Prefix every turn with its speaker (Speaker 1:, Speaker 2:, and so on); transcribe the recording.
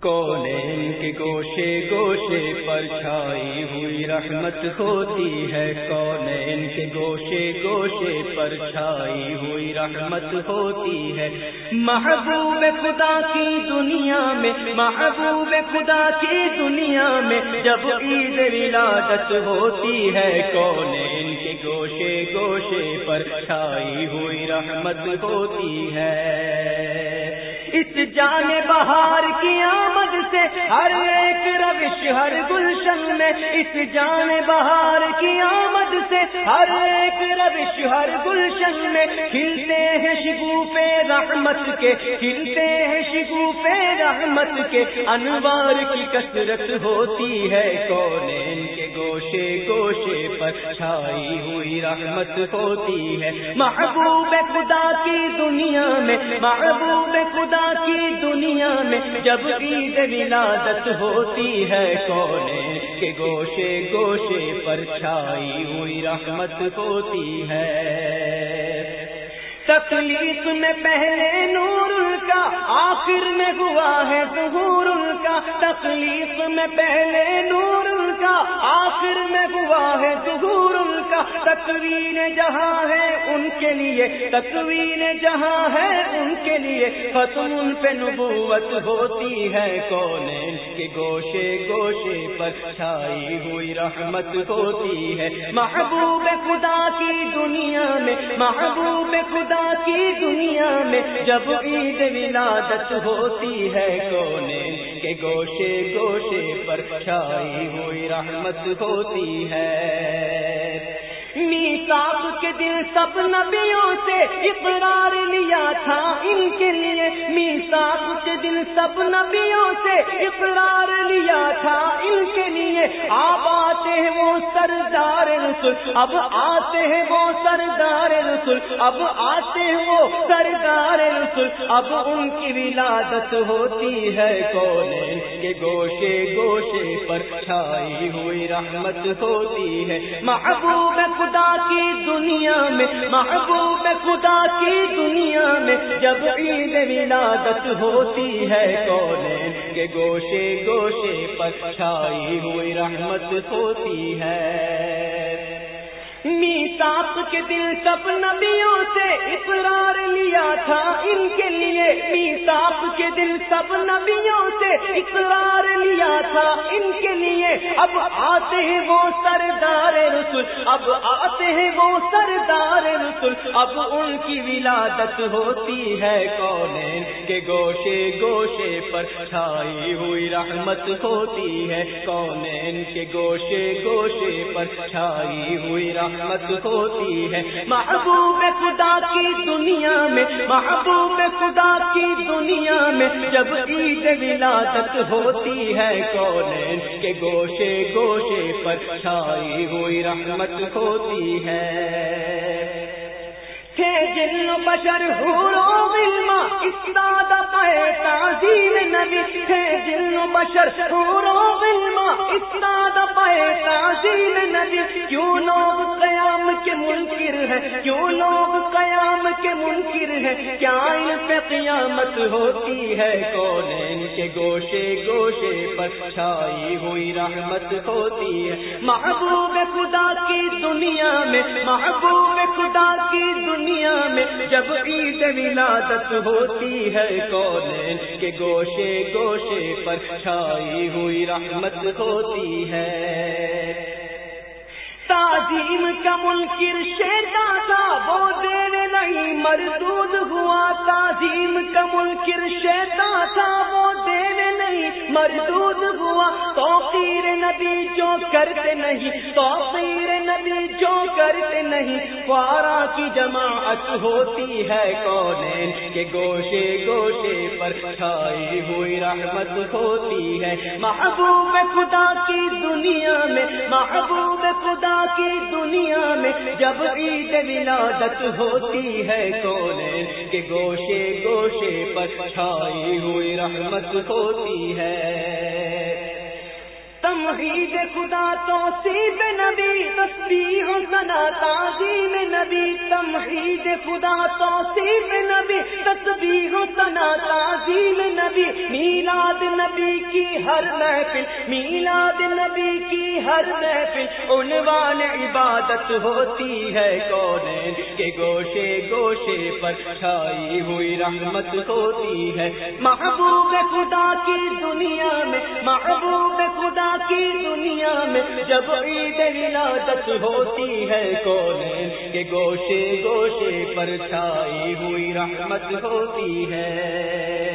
Speaker 1: کونین کے گوشے گوشے پر چھائی ہوئی رحمت ہوتی ہے۔ کونین کے گوشے گوشے پر چھائی ہوئی رحمت ہوتی ہے۔ محبوب خدا کی دنیا میں، محبوب خدا کی دنیا میں جب عید ولادت ہوتی ہے، کونین کے گوشے گوشے پر چھائی ہوئی رحمت ہوتی ہے۔ اس جان بہار کی آمد سے ہر ایک روش، ہر گلشن میں اس جان بہار کی آمد سے، ہر ایک روش، ہر گلشن میں کھلتے ہیں شگوفے رحمت کے، کھلتے ہیں شگوفے رحمت کے، انوار کی کثرت ہوتی ہے کونے گوشے گوشے پر چھائی ہوئی رحمت ہوتی ہے۔ محبوب خدا کی دنیا میں، محبوب خدا کی دنیا میں جب عید ولادت ہوتی ہے کونے کے گوشے گوشے پر چھائی ہوئی رحمت ہوتی ہے۔ تکلیف میں پہلے آخر میں ہوا ہے ظہور کا، تکلیف میں پہلے نور کا۔ آخر میں ہوا ہے ظہور کا، تکوین جہاں ہے ان کے لیے، تکوین جہاں ہے ان کے لیے۔ ختم ان پہ نبوت ہوتی ہے کونے کے گوشے گوشے پر چھائی ہوئی رحمت ہوتی ہے۔ محبوب خدا کی دنیا میں، محبوب خدا کی دنیا میں جب عید ولادت ہوتی ہے کونے کے گوشے گوشے پر چھائی ہوئی رحمت ہوتی ہے۔ میساک کے دن سب نبیوں سے اقرار لیا تھا۔ ان کے لیے میساک کے دن سب نبیوں سے اقرار لیا تھا۔ ان کے لیے آپ آتے ہیں وہ سردار رسول، اب آتے ہیں وہ سردار رسول، اب آتے ہیں وہ سردار رسول، اب ان کی ولادت ہوتی ہے کونے کے گوشے گوشے پر چھائی ہوئی رحمت ہوتی ہے۔ محبوب خدا کی دنیا میں، محبوب خدا کی دنیا میں، جب عید ولادت ہوتی ہے کونے کے گوشے گوشے پر چھائی ہوئی رحمت ہوتی ہے۔ میساپ کے دل سب نبیوں سے اقرار لیا تھا۔ ان کے لیے میساپ کے دل سب نبیوں سے اقرار لیا تھا۔ ان کے لیے اب آتے ہیں وہ سردار رسول، اب آتے ہیں وہ سردار رسول، اب ان کی ولادت ہوتی ہے کونے کے گوشے گوشے پر چھائی ہوئی رحمت ہوتی ہے کونین کے گوشے گوشے پر چھائی ہوئی رحمت رحمت ہوتی ہے۔ محبوب خدا کی دنیا میں، محبوب خدا کی دنیا میں، جب عید ولادت ہوتی ہے کونین کے گوشے گوشے پر چھائی ہوئی رحمت ہوتی ہے۔ جن بشر ہورو علما استاد تعظیم نبی تھے جن بشر ہورو علما استاد پائے تعظیم نبی، کیوں لوگ قیام کے منکر ہیں؟ کیوں لوگ قیام کے منکر ہیں؟ کیا ان پہ قیامت ہوتی ہے؟ کونین کے گوشے گوشے پر چھائی ہوئی رحمت ہوتی ہے؟ محبوب خدا کی دنیا میں، محبوب خدا کی دنیا میں جب عید ولادت ہوتی ہے کونے کے گوشے گوشے پر چھائی ہوئی رحمت ہوتی ہے۔ تعظیم کا منکر شیتا تھا وہ دیر نہیں، مردود ہوا۔ تعظیم کا منکر شیتا تھا وہ دیر نہیں، مردود ہوا۔ توقیر نبی جو کرتے نہیں، توقیر نبی جو کرتے نہیں پارا کی جماعت ہوتی ہے کونین کے گوشے گوشے پر چھائی ہوئی رحمت ہوتی ہے۔ محبوب خدا کی دنیا میں، محبوب خدا کی دنیا میں جب عید ولادت ہوتی ہے کونے کے گوشے گوشے پر چھائی ہوئی رحمت ہوتی ہے۔ تم تمہید خدا تو توصیب نبی تصویر تازی تمہید خدا توصیب نبی تصویر سنا تعظیم نبی، میلاد نبی کی ہر محفل، میلاد نبی کی ہر محفل، عنوان عبادت ہوتی ہے کون کے گوشے گوشے پر چھائی ہوئی رحمت ہوتی ہے۔ محبوب خدا کی دنیا میں، محبوب خدا کی دنیا میں، جب عید ولادت ہوتی ہے کون کے گوشے گوشے پر چھائی ہوئی رحمت ہوتی ہے۔